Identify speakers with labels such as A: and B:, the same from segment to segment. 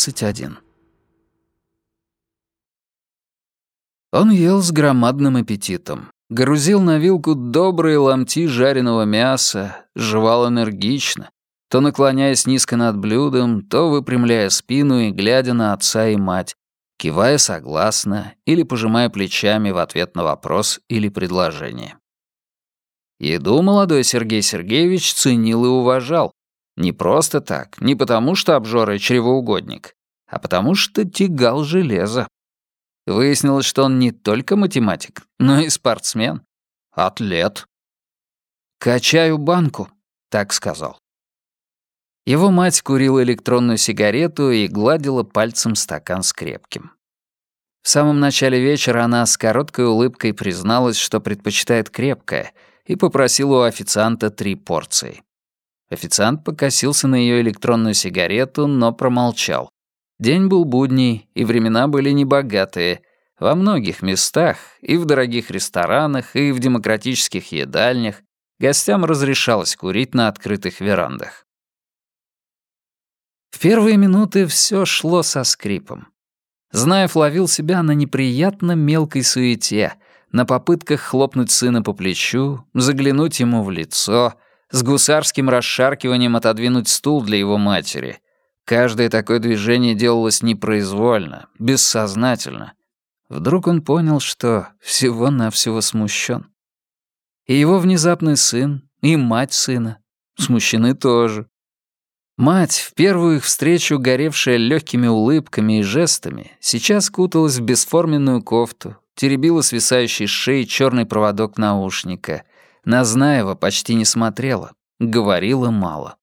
A: 21. Он ел с громадным аппетитом, грузил на вилку добрые ломти жареного мяса, жевал энергично, то наклоняясь низко над блюдом, то выпрямляя спину и глядя на отца и мать, кивая согласно или пожимая плечами в ответ на вопрос или предложение. Еду молодой Сергей Сергеевич ценил и уважал. Не просто так, не потому что обжора и чревоугодник, а потому что тягал железо. Выяснилось, что он не только математик, но и спортсмен. Атлет. «Качаю банку», — так сказал. Его мать курила электронную сигарету и гладила пальцем стакан с крепким. В самом начале вечера она с короткой улыбкой призналась, что предпочитает крепкое, и попросила у официанта три порции. Официант покосился на ее электронную сигарету, но промолчал. День был будний, и времена были небогатые. Во многих местах, и в дорогих ресторанах, и в демократических едальнях, гостям разрешалось курить на открытых верандах. В первые минуты все шло со скрипом. Знаев ловил себя на неприятно мелкой суете, на попытках хлопнуть сына по плечу, заглянуть ему в лицо, с гусарским расшаркиванием отодвинуть стул для его матери. Каждое такое движение делалось непроизвольно, бессознательно. Вдруг он понял, что всего-навсего смущен. И его внезапный сын, и мать сына смущены тоже. Мать, в первую их встречу, горевшая легкими улыбками и жестами, сейчас куталась в бесформенную кофту, теребила свисающий с шеи черный проводок наушника. На Знаева почти не смотрела, говорила мало.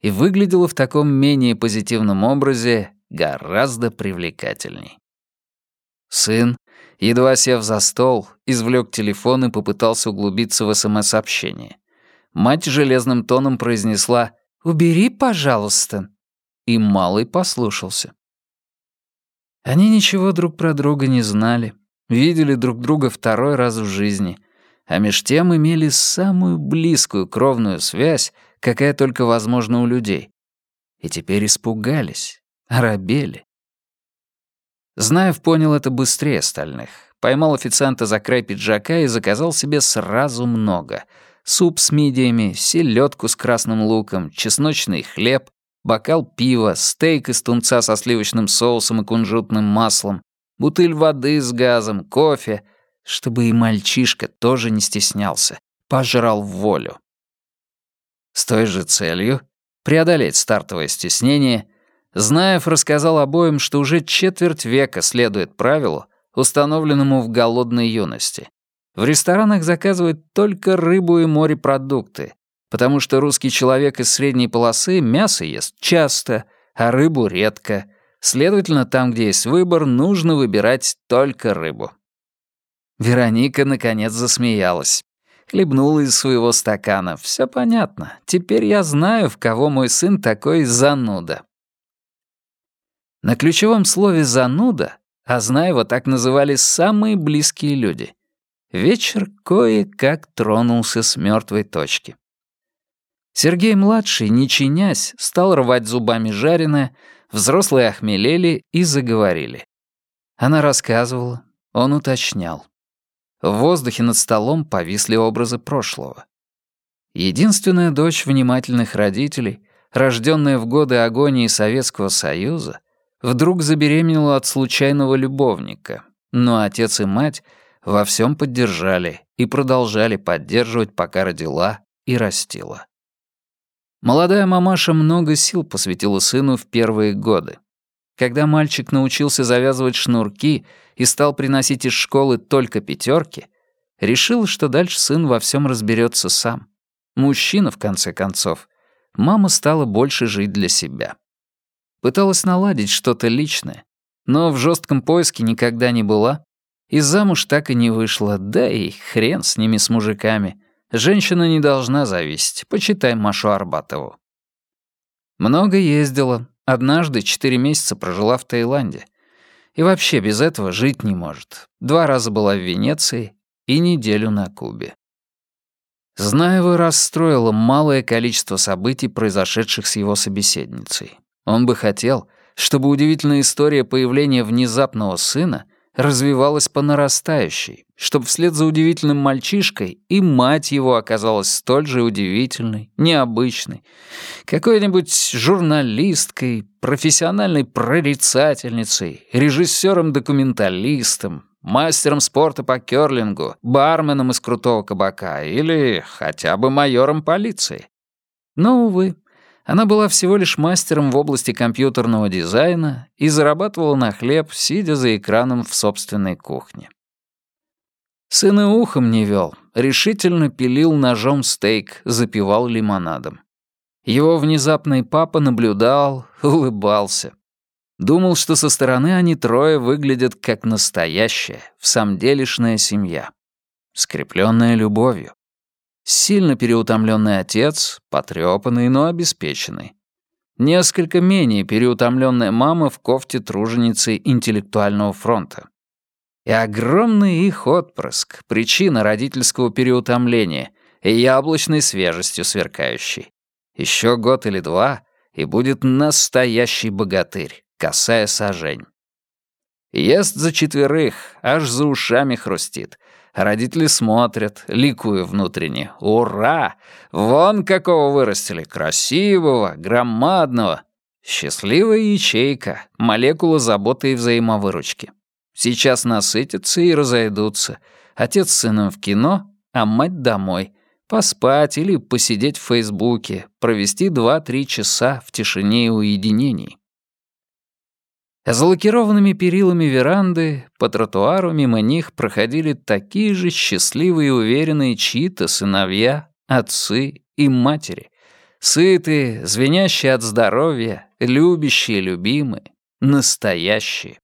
A: И выглядела в таком менее позитивном образе гораздо привлекательней. Сын, едва сев за стол, извлек телефон и попытался углубиться в СМС-общение. Мать железным тоном произнесла «Убери, пожалуйста». И малый послушался. Они ничего друг про друга не знали, видели друг друга второй раз в жизни, а меж тем имели самую близкую кровную связь, какая только возможна у людей. И теперь испугались, оробели. Знаев понял это быстрее остальных. Поймал официанта за край пиджака и заказал себе сразу много — суп с мидиями, селедку с красным луком, чесночный хлеб, бокал пива, стейк из тунца со сливочным соусом и кунжутным маслом, бутыль воды с газом, кофе, чтобы и мальчишка тоже не стеснялся, пожрал в волю. С той же целью — преодолеть стартовое стеснение, Знаев рассказал обоим, что уже четверть века следует правилу, установленному в голодной юности. В ресторанах заказывают только рыбу и морепродукты, потому что русский человек из средней полосы мясо ест часто, а рыбу редко. Следовательно, там, где есть выбор, нужно выбирать только рыбу. Вероника, наконец, засмеялась. Хлебнула из своего стакана. Все понятно. Теперь я знаю, в кого мой сын такой зануда. На ключевом слове «зануда» а его так называли самые близкие люди. Вечер кое-как тронулся с мертвой точки. Сергей-младший, не чинясь, стал рвать зубами жареное, взрослые охмелели и заговорили. Она рассказывала, он уточнял. В воздухе над столом повисли образы прошлого. Единственная дочь внимательных родителей, рожденная в годы агонии Советского Союза, вдруг забеременела от случайного любовника, но отец и мать — во всем поддержали и продолжали поддерживать, пока родила и растила. Молодая мамаша много сил посвятила сыну в первые годы. Когда мальчик научился завязывать шнурки и стал приносить из школы только пятерки, решил, что дальше сын во всем разберется сам. Мужчина, в конце концов. Мама стала больше жить для себя. Пыталась наладить что-то личное, но в жестком поиске никогда не была и замуж так и не вышла, да и хрен с ними, с мужиками. Женщина не должна зависеть, почитай Машу Арбатову. Много ездила, однажды четыре месяца прожила в Таиланде. И вообще без этого жить не может. Два раза была в Венеции и неделю на Кубе. Знаева расстроило малое количество событий, произошедших с его собеседницей. Он бы хотел, чтобы удивительная история появления внезапного сына развивалась по нарастающей, чтобы вслед за удивительным мальчишкой и мать его оказалась столь же удивительной, необычной, какой-нибудь журналисткой, профессиональной прорицательницей, режиссером-документалистом, мастером спорта по керлингу, барменом из крутого кабака или хотя бы майором полиции. Но, увы, она была всего лишь мастером в области компьютерного дизайна и зарабатывала на хлеб, сидя за экраном в собственной кухне. Сын и ухом не вел, решительно пилил ножом стейк, запивал лимонадом. Его внезапный папа наблюдал, улыбался. Думал, что со стороны они трое выглядят как настоящая, в самом делешная семья, скрепленная любовью. Сильно переутомленный отец, потрепанный, но обеспеченный. Несколько менее переутомленная мама в кофте труженицы интеллектуального фронта. И огромный их отпрыск, причина родительского переутомления и яблочной свежестью сверкающей. Еще год или два, и будет настоящий богатырь, косая сажень. Ест за четверых, аж за ушами хрустит, Родители смотрят, ликуя внутренне. «Ура! Вон какого вырастили! Красивого, громадного!» Счастливая ячейка, молекула заботы и взаимовыручки. Сейчас насытятся и разойдутся. Отец с сыном в кино, а мать домой. Поспать или посидеть в Фейсбуке, провести 2-3 часа в тишине и уединении. За лакированными перилами веранды по тротуару мимо них проходили такие же счастливые и уверенные чьи-то сыновья, отцы и матери. Сытые, звенящие от здоровья, любящие, любимые, настоящие.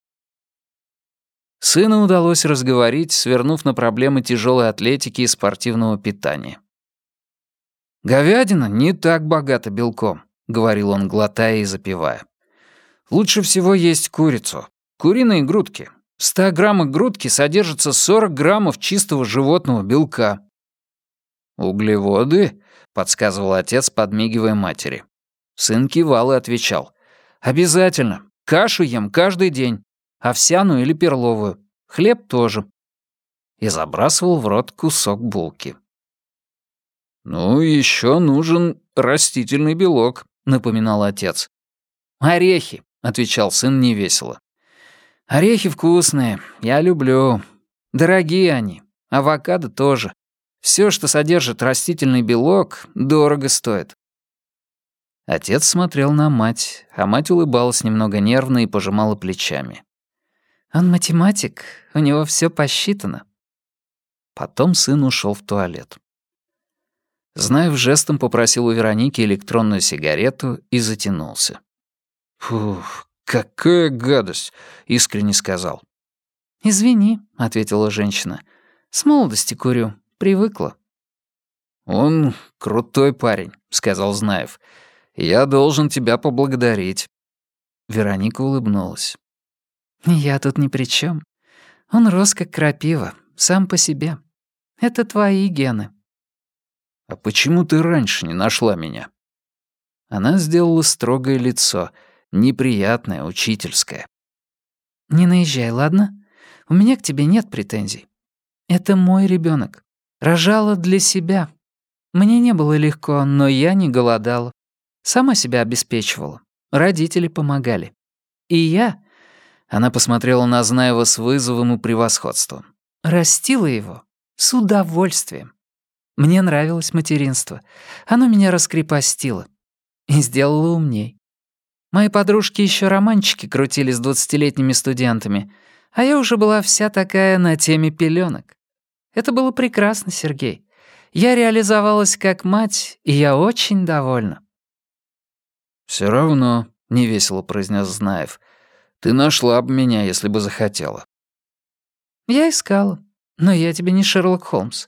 A: Сыну удалось разговорить, свернув на проблемы тяжелой атлетики и спортивного питания. «Говядина не так богата белком», — говорил он, глотая и запивая. Лучше всего есть курицу. Куриные грудки. В 100 граммах грудки содержится 40 граммов чистого животного белка. «Углеводы?» — подсказывал отец, подмигивая матери. Сын кивал и отвечал. «Обязательно. Кашу ем каждый день. Овсяную или перловую. Хлеб тоже». И забрасывал в рот кусок булки. «Ну, еще нужен растительный белок», — напоминал отец. «Орехи. — отвечал сын невесело. «Орехи вкусные, я люблю. Дорогие они, авокадо тоже. Все, что содержит растительный белок, дорого стоит». Отец смотрел на мать, а мать улыбалась немного нервно и пожимала плечами. «Он математик, у него все посчитано». Потом сын ушел в туалет. Знаев жестом попросил у Вероники электронную сигарету и затянулся. «Фух, какая гадость!» — искренне сказал.
B: «Извини», — ответила женщина. «С молодости курю. Привыкла».
A: «Он крутой парень», — сказал Знаев. «Я должен тебя поблагодарить».
B: Вероника улыбнулась. «Я тут ни при чем. Он рос как крапива, сам по себе. Это твои гены».
A: «А почему ты раньше не нашла меня?» Она сделала строгое лицо — неприятное, учительское.
B: «Не наезжай, ладно? У меня к тебе нет претензий. Это мой ребенок. Рожала для себя. Мне не было легко, но я не голодала. Сама себя обеспечивала. Родители помогали. И я...» Она посмотрела на Знаева с вызовом и превосходством. «Растила его с удовольствием. Мне нравилось материнство. Оно меня раскрепостило и сделало умней. Мои подружки еще романчики крутили с двадцатилетними студентами, а я уже была вся такая на теме пеленок. Это было прекрасно, Сергей. Я реализовалась как мать, и я очень довольна.
A: Все равно, невесело произнес Знаев. Ты нашла бы меня, если бы захотела.
B: Я искала, но я тебе не Шерлок Холмс.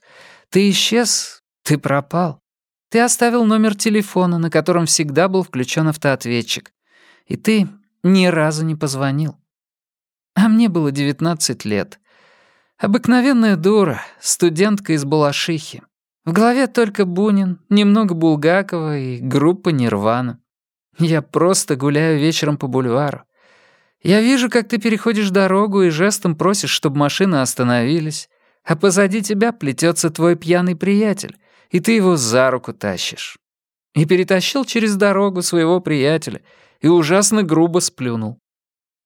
B: Ты исчез, ты пропал. Ты оставил номер телефона, на котором всегда был включен автоответчик. И ты ни разу не позвонил. А мне было 19 лет. Обыкновенная дура, студентка из Балашихи. В голове только Бунин, немного Булгакова и группа Нирвана. Я просто гуляю вечером по бульвару. Я вижу, как ты переходишь дорогу и жестом просишь, чтобы машины остановились, а позади тебя плетется твой пьяный приятель, и ты его за руку тащишь. И перетащил через дорогу своего приятеля и ужасно грубо сплюнул.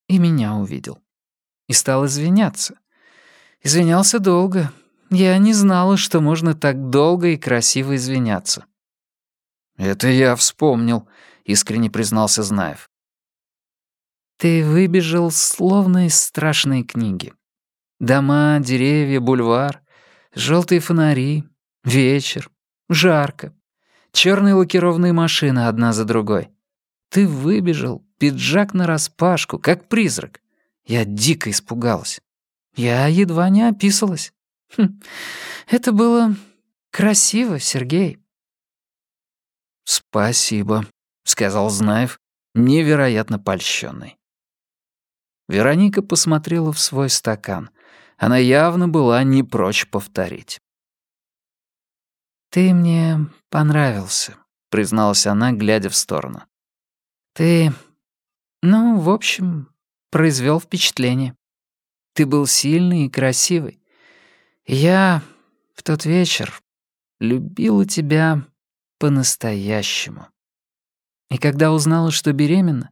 B: И меня увидел. И стал извиняться. Извинялся долго. Я не знала, что можно так долго и красиво извиняться.
A: «Это я вспомнил», — искренне признался Знаев.
B: Ты выбежал словно из страшной книги. Дома, деревья, бульвар, желтые фонари, вечер, жарко, черные лакированные машины одна за другой. Ты выбежал, пиджак нараспашку, как призрак. Я дико испугалась. Я едва не описалась. Хм, это было красиво, Сергей.
A: «Спасибо», — сказал Знаев, невероятно польщенный. Вероника посмотрела в свой стакан. Она явно была не прочь повторить.
B: «Ты мне понравился», — призналась она, глядя в сторону. «Ты, ну, в общем, произвел впечатление. Ты был сильный и красивый. Я в тот вечер любила тебя по-настоящему. И когда узнала, что беременна,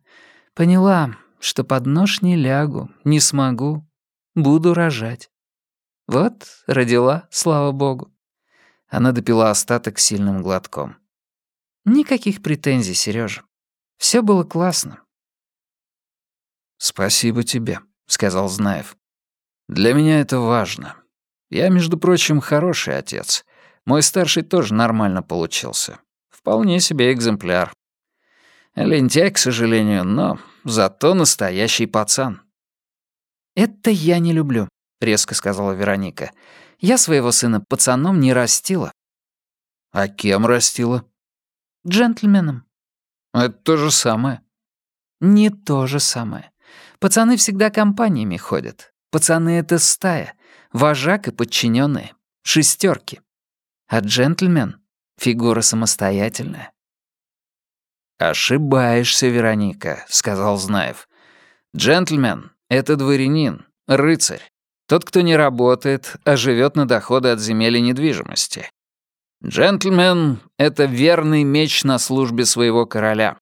B: поняла, что под нож не лягу, не смогу, буду рожать. Вот, родила, слава богу. Она допила остаток сильным глотком. Никаких претензий, Сережа. Все было классно.
A: «Спасибо тебе», — сказал Знаев. «Для меня это важно. Я, между прочим, хороший отец. Мой старший тоже нормально получился. Вполне себе экземпляр. Лентяй, к сожалению, но зато настоящий пацан».
B: «Это я не люблю», — резко сказала Вероника. «Я своего сына пацаном не растила».
A: «А кем растила?»
B: «Джентльменом».
A: «Это то же самое».
B: «Не то же самое. Пацаны всегда компаниями ходят. Пацаны — это стая, вожак и подчиненные, шестерки. А джентльмен — фигура самостоятельная.
A: «Ошибаешься, Вероника», — сказал Знаев. «Джентльмен — это дворянин, рыцарь. Тот, кто не работает, а живет на доходы от земель и недвижимости. Джентльмен — это верный меч на службе своего короля.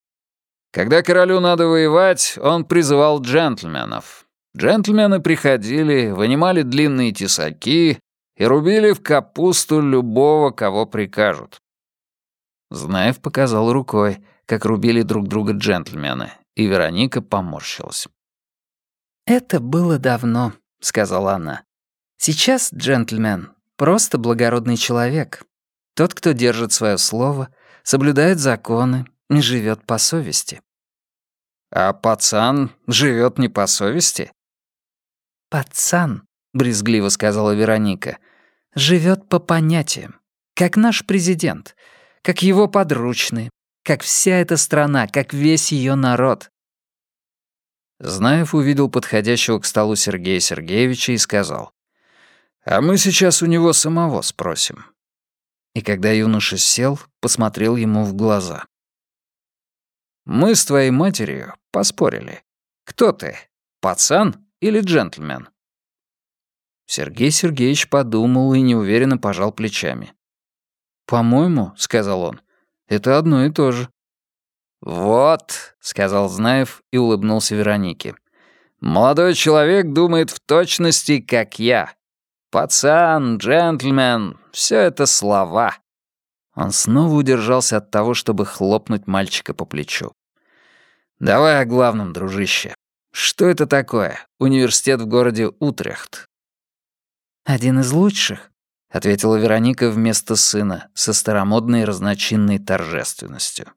A: Когда королю надо воевать, он призывал джентльменов. Джентльмены приходили, вынимали длинные тесаки и рубили в капусту любого, кого прикажут. Знаев показал рукой как рубили друг друга джентльмены, и Вероника поморщилась.
B: «Это было давно», — сказала она. «Сейчас джентльмен — просто благородный человек. Тот, кто держит свое слово, соблюдает законы и живет по совести».
A: «А пацан живет не по совести?»
B: «Пацан», — брезгливо сказала Вероника, — «живет по понятиям, как наш президент, как его подручные, как вся эта страна, как весь ее народ.
A: Знаев увидел подходящего к столу Сергея Сергеевича и сказал, «А мы сейчас у него самого спросим». И когда юноша сел, посмотрел ему в глаза. «Мы с твоей матерью поспорили. Кто ты, пацан или джентльмен?» Сергей Сергеевич подумал и неуверенно пожал плечами. «По-моему, — сказал он, это одно и то же». «Вот», — сказал Знаев и улыбнулся Веронике. «Молодой человек думает в точности, как я. Пацан, джентльмен — все это слова». Он снова удержался от того, чтобы хлопнуть мальчика по плечу. «Давай о главном, дружище. Что это такое? Университет в городе Утрехт».
B: «Один из лучших», — ответила Вероника вместо сына со старомодной разночинной торжественностью.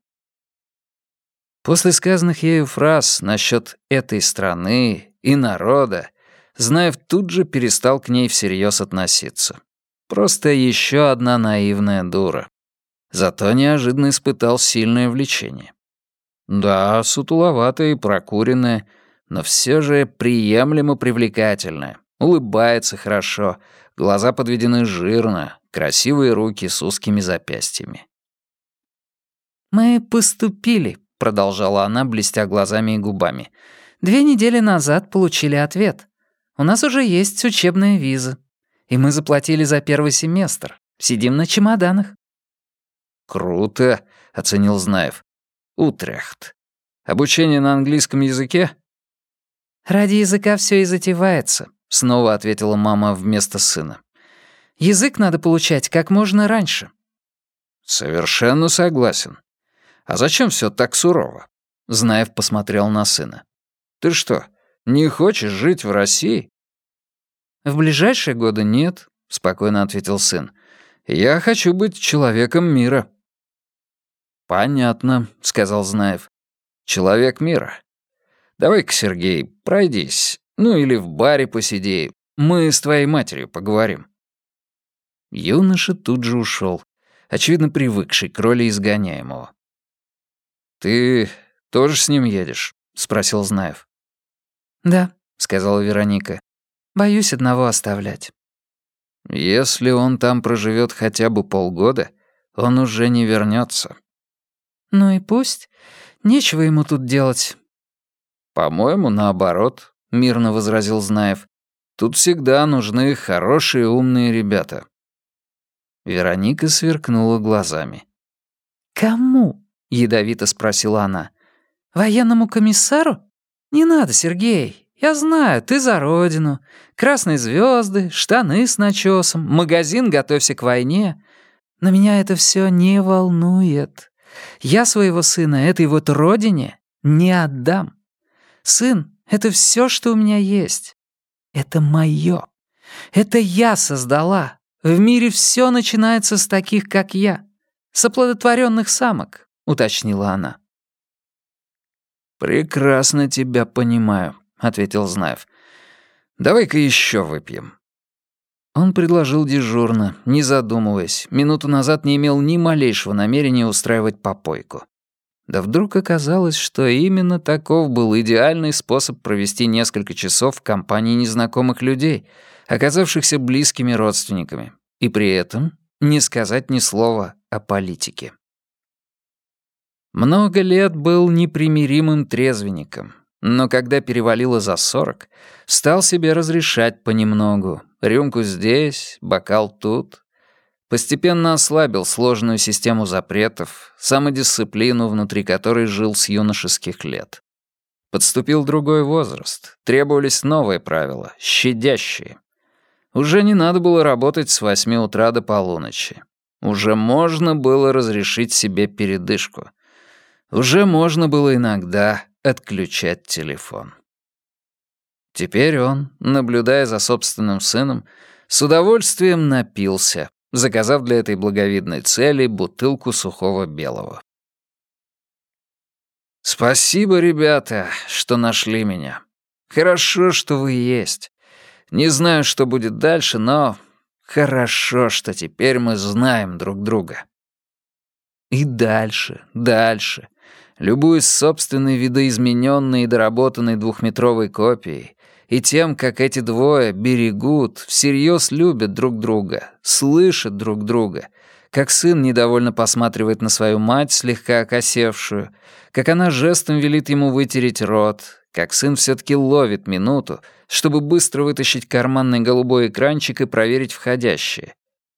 B: После сказанных ею фраз насчет этой страны и народа, Знаев тут же перестал к ней всерьез относиться. Просто еще одна наивная дура. Зато неожиданно испытал сильное влечение. Да, сутуловатая и прокуренная, но все же приемлемо привлекательная, улыбается хорошо, глаза подведены жирно, красивые руки с узкими запястьями. «Мы поступили», — продолжала она, блестя глазами и губами. Две недели назад получили ответ. У нас уже есть учебная виза. И мы заплатили за первый семестр. Сидим на чемоданах».
A: «Круто», — оценил Знаев. «Утрехт. Обучение на английском языке?»
B: «Ради языка все и затевается», — снова ответила мама вместо сына. «Язык надо получать как можно раньше».
A: «Совершенно согласен. А зачем все так сурово?» Знаев посмотрел на сына. «Ты что, не хочешь жить в России?»
B: «В ближайшие годы нет», — спокойно ответил сын. «Я хочу быть человеком мира».
A: «Понятно», — сказал Знаев. «Человек мира. Давай-ка, Сергей, пройдись. Ну или в баре посиди. Мы с твоей матерью поговорим». Юноша тут же ушел, очевидно привыкший к роли изгоняемого. «Ты тоже с ним едешь?» — спросил Знаев.
B: «Да», — сказала Вероника. «Боюсь одного оставлять».
A: «Если он там проживет хотя бы полгода, он уже не вернется.
B: «Ну и пусть. Нечего ему тут делать».
A: «По-моему, наоборот», — мирно возразил Знаев. «Тут всегда нужны хорошие умные ребята». Вероника сверкнула глазами.
B: «Кому?» — ядовито спросила она. «Военному комиссару? Не надо, Сергей. Я знаю, ты за родину. Красные звезды, штаны с начесом, магазин «Готовься к войне». Но меня это все не волнует. Я своего сына этой вот родине не отдам. Сын — это все, что у меня есть. Это мое. Это я создала. В мире все начинается с таких, как я. С оплодотворенных самок, уточнила она.
A: «Прекрасно тебя понимаю», — ответил Знаев. «Давай-ка еще выпьем». Он предложил дежурно, не задумываясь, минуту назад не имел ни малейшего намерения устраивать попойку. Да вдруг оказалось, что именно таков был идеальный способ провести несколько часов в компании незнакомых людей, оказавшихся близкими родственниками, и при этом не сказать ни слова о политике. Много лет был непримиримым трезвенником, но когда перевалило за сорок, стал себе разрешать понемногу. Рюмку здесь, бокал тут. Постепенно ослабил сложную систему запретов, самодисциплину, внутри которой жил с юношеских лет. Подступил другой возраст, требовались новые правила, щадящие. Уже не надо было работать с восьми утра до полуночи. Уже можно было разрешить себе передышку — уже можно было иногда отключать телефон. Теперь он, наблюдая за собственным сыном, с удовольствием напился, заказав для этой благовидной цели бутылку сухого белого. «Спасибо, ребята, что нашли меня. Хорошо, что вы есть. Не знаю, что будет дальше, но хорошо, что теперь мы знаем друг друга». И дальше, дальше. Любуясь собственной видоизмененной и доработанной двухметровой копией, и тем, как эти двое берегут, всерьез любят друг друга, слышат друг друга, как сын недовольно посматривает на свою мать, слегка окосевшую, как она жестом велит ему вытереть рот, как сын все-таки ловит минуту, чтобы быстро вытащить карманный голубой экранчик и проверить входящее,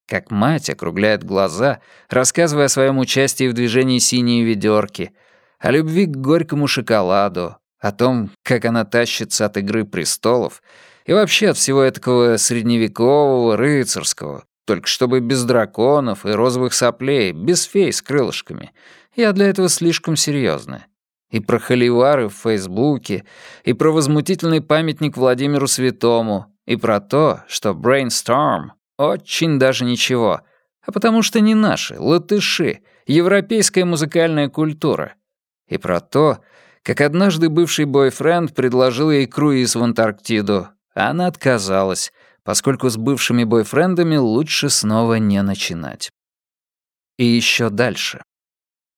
A: как мать округляет глаза, рассказывая о своем участии в движении синей ведерки — о любви к горькому шоколаду, о том, как она тащится от «Игры престолов» и вообще от всего этого средневекового, рыцарского, только чтобы без драконов и розовых соплей, без фей с крылышками. Я для этого слишком серьезно. И про холивары в Фейсбуке, и про возмутительный памятник Владимиру Святому, и про то, что Brainstorm очень даже ничего, а потому что не наши, латыши, европейская музыкальная культура — и про то, как однажды бывший бойфренд предложил ей круиз в Антарктиду, а она отказалась, поскольку с бывшими бойфрендами лучше снова не начинать. И еще дальше.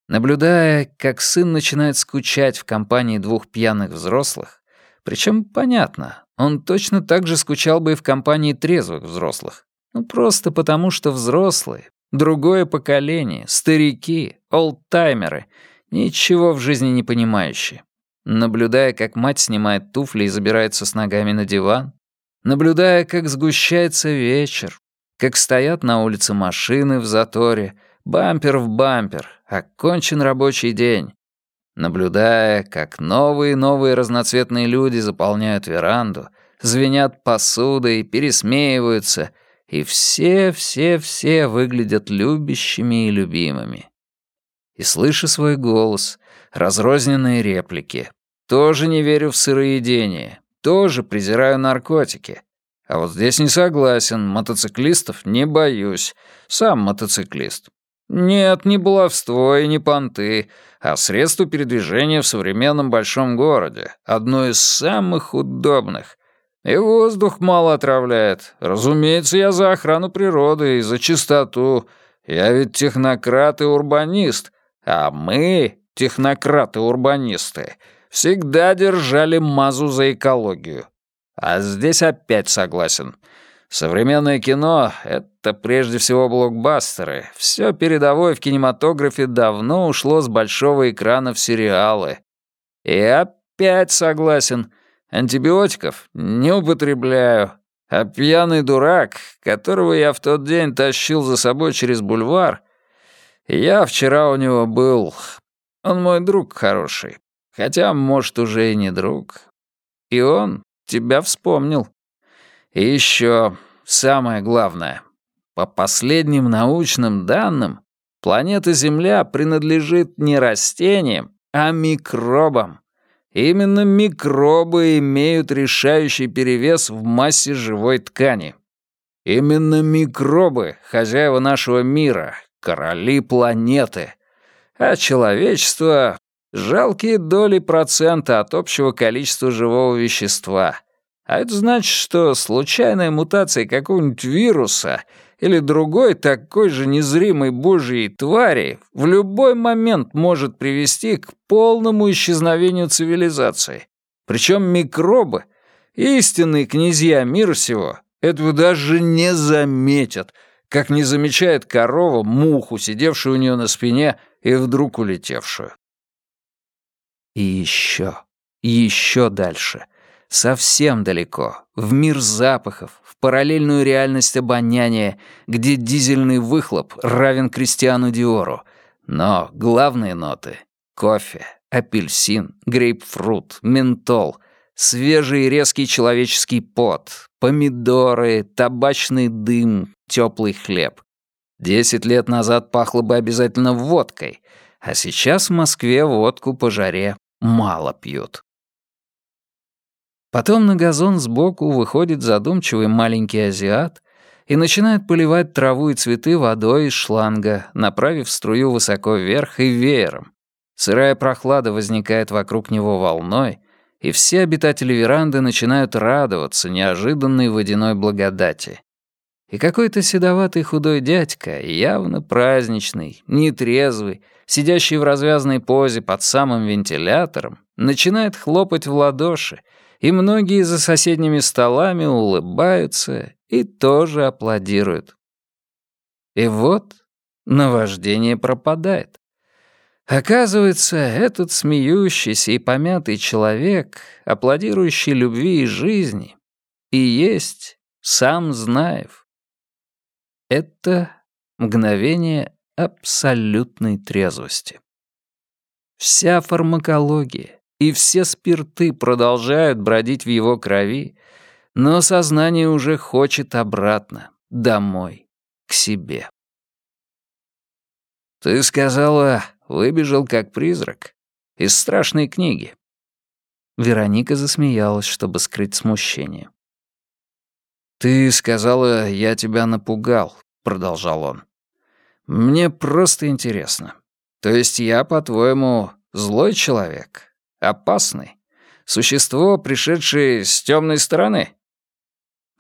A: Наблюдая, как сын начинает скучать в компании двух пьяных взрослых, причем понятно, он точно так же скучал бы и в компании трезвых взрослых. Ну, просто потому, что взрослые, другое поколение, старики, олдтаймеры — Ничего в жизни не понимающие. наблюдая, как мать снимает туфли и забирается с ногами на диван, наблюдая, как сгущается вечер, как стоят на улице машины в заторе, бампер в бампер, окончен рабочий день, наблюдая, как новые новые разноцветные люди заполняют веранду, звенят посудой, пересмеиваются, и все-все-все выглядят любящими и любимыми. И слыша свой голос, разрозненные реплики, тоже не верю в сыроедение, тоже презираю наркотики. А вот здесь не согласен, мотоциклистов не боюсь, сам мотоциклист. Нет, не баловство и не понты, а средство передвижения в современном большом городе, одно из самых удобных. И воздух мало отравляет. Разумеется, я за охрану природы и за чистоту. Я ведь технократ и урбанист, а мы, технократы-урбанисты, всегда держали мазу за экологию. А здесь опять согласен. Современное кино — это прежде всего блокбастеры. Все передовое в кинематографе давно ушло с большого экрана в сериалы. И опять согласен. Антибиотиков не употребляю. А пьяный дурак, которого я в тот день тащил за собой через бульвар, я вчера у него был. Он мой друг хороший. Хотя, может, уже и не друг. И он тебя вспомнил. И еще самое главное. По последним научным данным, планета Земля принадлежит не растениям, а микробам. Именно микробы имеют решающий перевес в массе живой ткани. Именно микробы — хозяева нашего мира, короли планеты. А человечество — жалкие доли процента от общего количества живого вещества — а это значит, что случайная мутация какого-нибудь вируса или другой такой же незримой божьей твари в любой момент может привести к полному исчезновению цивилизации. Причем микробы, истинные князья мира сего, этого даже не заметят, как не замечает корова муху, сидевшую у нее на спине и вдруг улетевшую. И еще, еще дальше — Совсем далеко, в мир запахов, в параллельную реальность обоняния, где дизельный выхлоп равен Кристиану Диору. Но главные ноты — кофе, апельсин, грейпфрут, ментол, свежий и резкий человеческий пот, помидоры, табачный дым, теплый хлеб. Десять лет назад пахло бы обязательно водкой, а сейчас в Москве водку по жаре мало пьют. Потом на газон сбоку выходит задумчивый маленький азиат и начинает поливать траву и цветы водой из шланга, направив струю высоко вверх и веером. Сырая прохлада возникает вокруг него волной, и все обитатели веранды начинают радоваться неожиданной водяной благодати. И какой-то седоватый худой дядька, явно праздничный, нетрезвый, сидящий в развязной позе под самым вентилятором, начинает хлопать в ладоши — и многие за соседними столами улыбаются и тоже аплодируют. И вот наваждение пропадает. Оказывается, этот смеющийся и помятый человек, аплодирующий любви и жизни, и есть сам Знаев. Это мгновение абсолютной трезвости. Вся фармакология, и все спирты продолжают бродить в его крови, но сознание уже хочет обратно, домой, к себе. «Ты сказала, выбежал как призрак? Из страшной книги?» Вероника засмеялась, чтобы скрыть смущение. «Ты сказала, я тебя напугал», — продолжал он. «Мне просто интересно. То есть я, по-твоему, злой человек, Опасный? Существо, пришедшее с темной стороны?»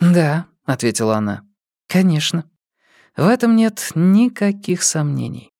B: «Да», — ответила она. «Конечно. В этом нет никаких сомнений».